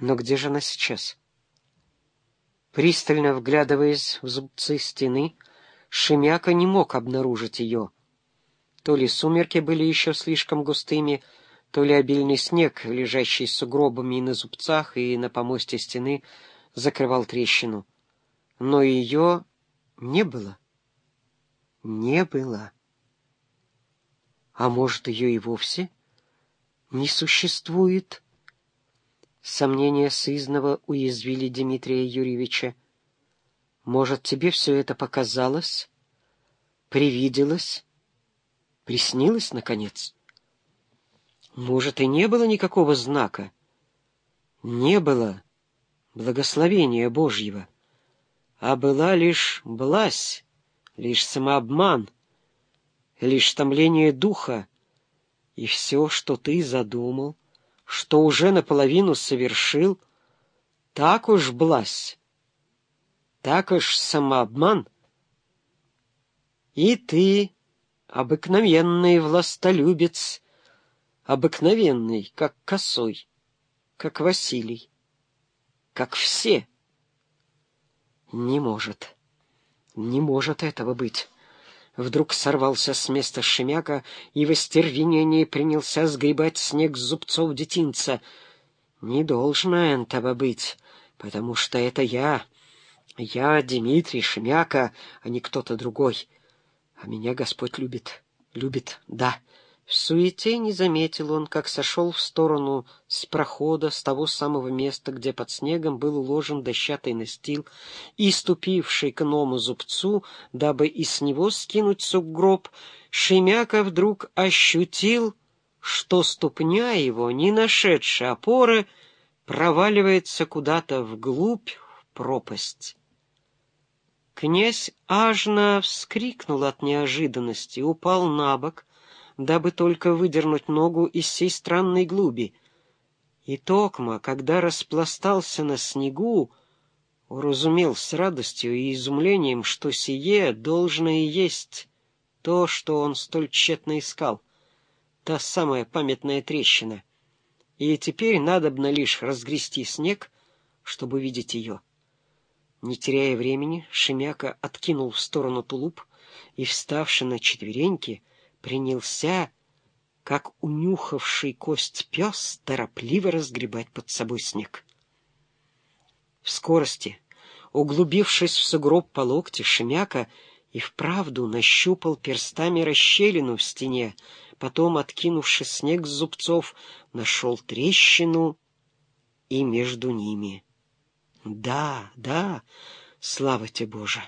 Но где же она сейчас? Пристально вглядываясь в зубцы стены, Шемяка не мог обнаружить ее. То ли сумерки были еще слишком густыми, то ли обильный снег, лежащий сугробами и на зубцах, и на помосте стены, закрывал трещину. Но ее не было. Не было. А может, ее и вовсе не существует? Сомнения сызнова уязвили Дмитрия Юрьевича. Может, тебе все это показалось? Привиделось? Приснилось, наконец? Может, и не было никакого знака? Не было благословения Божьего, а была лишь блазь, лишь самообман, лишь томление духа, и все, что ты задумал, что уже наполовину совершил, так уж блазь, так уж самообман. И ты, обыкновенный властолюбец, обыкновенный, как косой, как Василий, как все. Не может, не может этого быть. Вдруг сорвался с места Шемяка и в остервенении принялся сгребать снег с зубцов детинца. Не должно этого быть, потому что это я. Я Дмитрий Шемяка, а не кто-то другой. А меня Господь любит. Любит, да. В суете не заметил он, как сошел в сторону с прохода, с того самого места, где под снегом был уложен дощатый настил, и, ступивший к ному зубцу, дабы и с него скинуть сугроб, Шемяка вдруг ощутил, что ступня его, не нашедшая опоры, проваливается куда-то вглубь в пропасть. Князь ажно вскрикнул от неожиданности, упал на бок, дабы только выдернуть ногу из сей странной глуби. И Токма, когда распластался на снегу, уразумел с радостью и изумлением, что сие должно и есть то, что он столь тщетно искал, та самая памятная трещина. И теперь надобно лишь разгрести снег, чтобы видеть ее. Не теряя времени, Шемяка откинул в сторону тулуп и, вставши на четвереньки, принялся, как унюхавший кость пес, торопливо разгребать под собой снег. В скорости, углубившись в сугроб по локте, Шемяка и вправду нащупал перстами расщелину в стене, потом, откинувши снег с зубцов, нашел трещину и между ними. Да, да, слава тебе, Боже!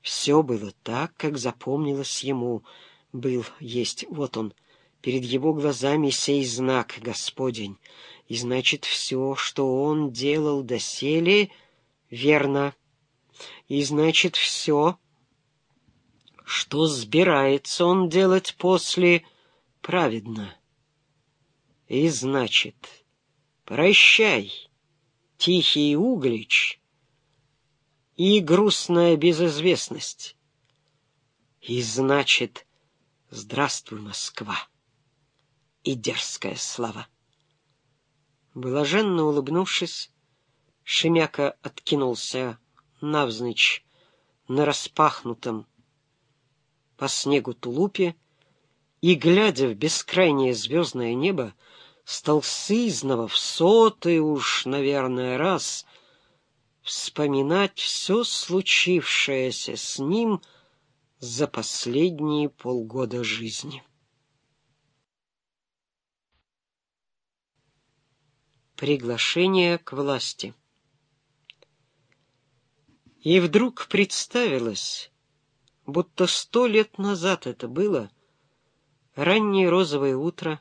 Все было так, как запомнилось ему — был, есть, вот он, перед его глазами сей знак Господень, и значит, все, что он делал доселе, верно, и значит, все, что сбирается он делать после, праведно. И значит, прощай, тихий углич и грустная безызвестность. И значит, Здравствуй, Москва! И дерзкая слава! Блаженно улыбнувшись, Шемяка откинулся навзничь на распахнутом по снегу тулупе и, глядя в бескрайнее звездное небо, стал сызново в сотый уж, наверное, раз вспоминать все случившееся с ним — за последние полгода жизни. Приглашение к власти. И вдруг представилось, будто сто лет назад это было, раннее розовое утро,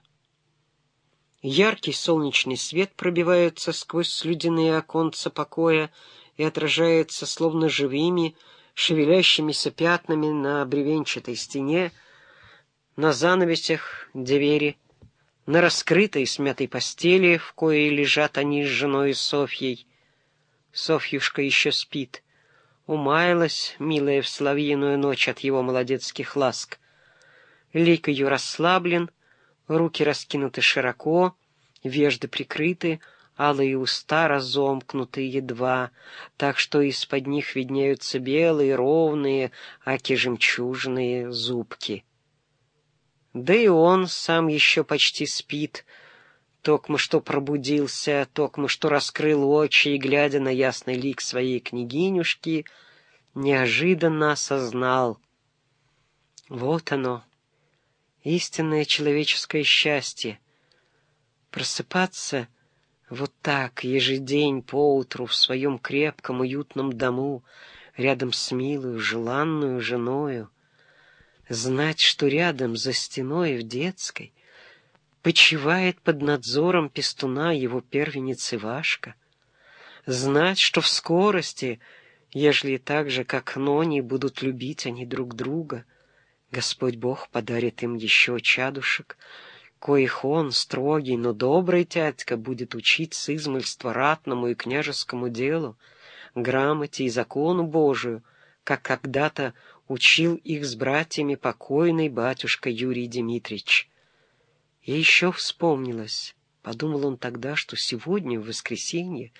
яркий солнечный свет пробивается сквозь слюдяные оконца покоя и отражается словно живыми, шевелящимися пятнами на бревенчатой стене, на занавесях двери, на раскрытой смятой постели, в коей лежат они с женой Софьей. Софьюшка еще спит. Умаялась, милая в соловьиную ночь от его молодецких ласк. Лик ее расслаблен, руки раскинуты широко, вежды прикрыты, алые уста разомкнуты едва, так что из-под них виднеются белые, ровные, аки жемчужные зубки. Да и он сам еще почти спит, токмо что пробудился, токмо что раскрыл очи и, глядя на ясный лик своей княгинюшки, неожиданно осознал. Вот оно, истинное человеческое счастье. Просыпаться вот так ежедень поутру в своем крепком уютном дому, рядом с милую, желанную женою, знать, что рядом за стеной в детской почивает под надзором пестуна его первенец Ивашка, знать, что в скорости, ежели так же, как Нони, будут любить они друг друга, Господь Бог подарит им еще чадушек, коих он, строгий, но добрый тятька, будет учить с измольства ратному и княжескому делу, грамоте и закону Божию, как когда-то учил их с братьями покойный батюшка Юрий Дмитриевич. И еще вспомнилось, подумал он тогда, что сегодня, в воскресенье,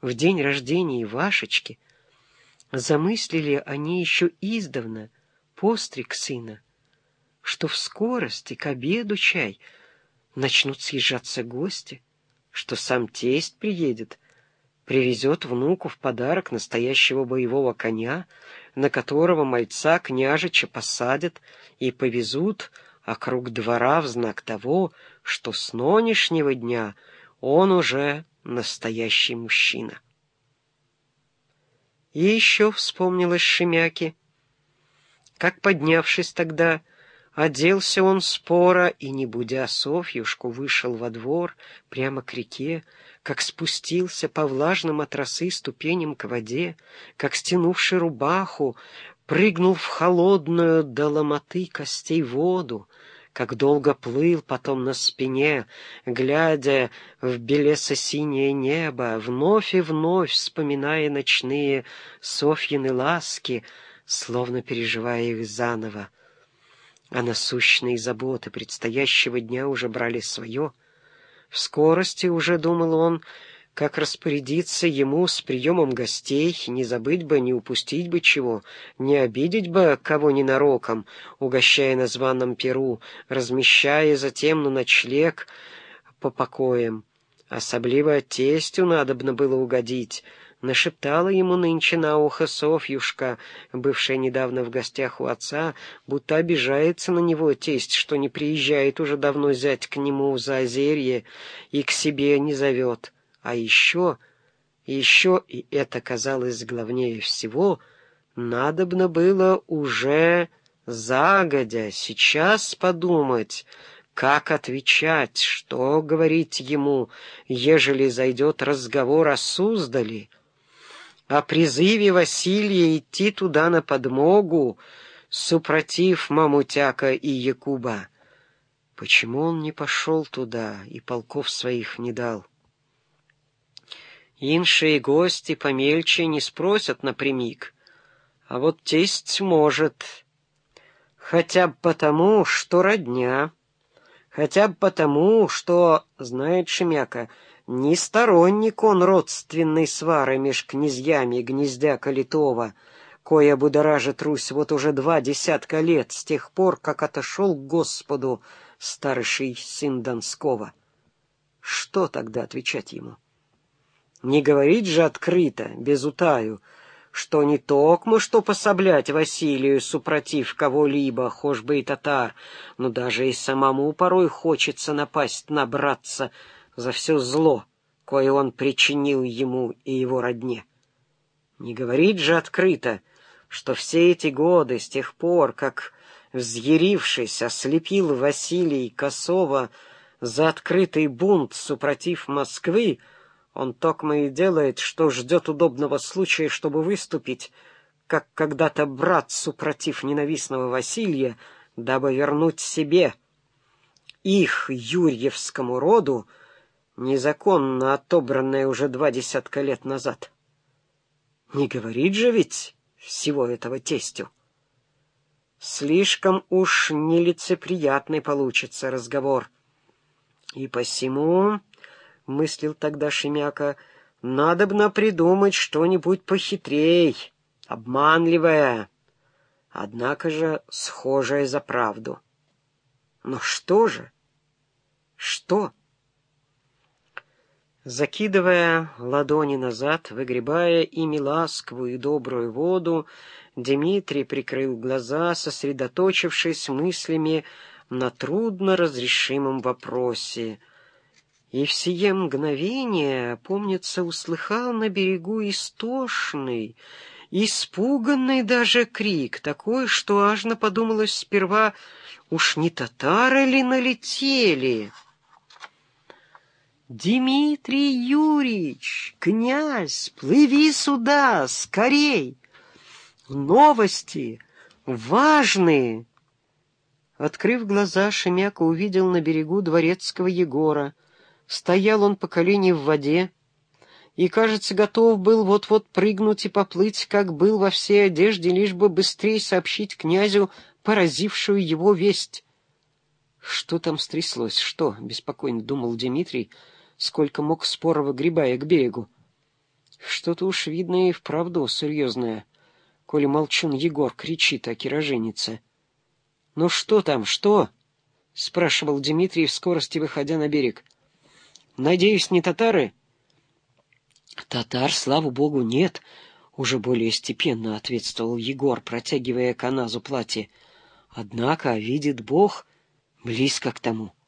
в день рождения Ивашечки, замыслили они еще издавна постриг сына, что в скорости к обеду чай начнут съезжаться гости, что сам тесть приедет, привезет внуку в подарок настоящего боевого коня, на которого мальца княжича посадят и повезут округ двора в знак того, что с нынешнего дня он уже настоящий мужчина. И еще вспомнилось Шемяки, как, поднявшись тогда, оделся он спора и, не будя Софьюшку, вышел во двор прямо к реке, как спустился по влажным от ступеням к воде, как, стянувши рубаху, прыгнул в холодную до ломоты костей воду, как долго плыл потом на спине, глядя в белесо-синее небо, вновь и вновь вспоминая ночные Софьины ласки, словно переживая их заново. А насущные заботы предстоящего дня уже брали свое — в скорости уже думал он, как распорядиться ему с приемом гостей, не забыть бы, не упустить бы чего, не обидеть бы кого ненароком, угощая на званом перу, размещая затем на ночлег по покоям. Особливо тестю надобно было угодить — Нашептала ему нынче на ухо Софьюшка, бывшая недавно в гостях у отца, будто обижается на него тесть, что не приезжает уже давно зять к нему за озерье и к себе не зовет. А еще, еще, и это казалось главнее всего, надобно было уже загодя, сейчас подумать, как отвечать, что говорить ему, ежели зайдет разговор о Суздали — о призыве Василия идти туда на подмогу, супротив Мамутяка и Якуба. Почему он не пошел туда и полков своих не дал? Иншие гости помельче не спросят напрямик, а вот тесть может, хотя бы потому, что родня, хотя бы потому, что, знает Шемяка, — не сторонник он родственной свары меж князьями гнездя Калитова, кое будоражит Русь вот уже два десятка лет с тех пор, как отошел к Господу старший сын Донского. Что тогда отвечать ему? Не говорить же открыто, без утаю, что не токмо что пособлять Василию супротив кого-либо, хошь бы и татар, но даже и самому порой хочется напасть на братца, за все зло, кое он причинил ему и его родне. Не говорит же открыто, что все эти годы, с тех пор, как, взъярившись, ослепил Василий Косова за открытый бунт супротив Москвы, он токмо и делает, что ждет удобного случая, чтобы выступить, как когда-то брат супротив ненавистного Василия, дабы вернуть себе, их юрьевскому роду, незаконно отобранное уже два десятка лет назад. Не говорит же ведь всего этого тестю. Слишком уж нелицеприятный получится разговор. И посему — мыслил тогда Шемяка, — «надобно придумать что-нибудь похитрей, обманливое, однако же схожее за правду». Но что же? Что? Закидывая ладони назад, выгребая ими ласковую и добрую воду, Дмитрий прикрыл глаза, сосредоточившись мыслями на трудно разрешимом вопросе. И в сие мгновение, помнится, услыхал на берегу истошный, испуганный даже крик, такой, что аж подумалось сперва, уж не татары ли налетели? «Дмитрий Юрьевич, князь, плыви сюда, скорей! Новости важные!» Открыв глаза, Шемяка увидел на берегу дворецкого Егора. Стоял он по колени в воде и, кажется, готов был вот-вот прыгнуть и поплыть, как был во всей одежде, лишь бы быстрее сообщить князю поразившую его весть. Что там стряслось? Что? — беспокойно думал Дмитрий, сколько мог споро выгребая к берегу. Что-то уж видно и вправду серьезное, коли молчун Егор кричит о кироженице. — Ну что там, что? — спрашивал Дмитрий в скорости, выходя на берег. — Надеюсь, не татары? — Татар, слава богу, нет, — уже более степенно ответствовал Егор, протягивая каназу платье. Однако, видит Бог, близко к тому —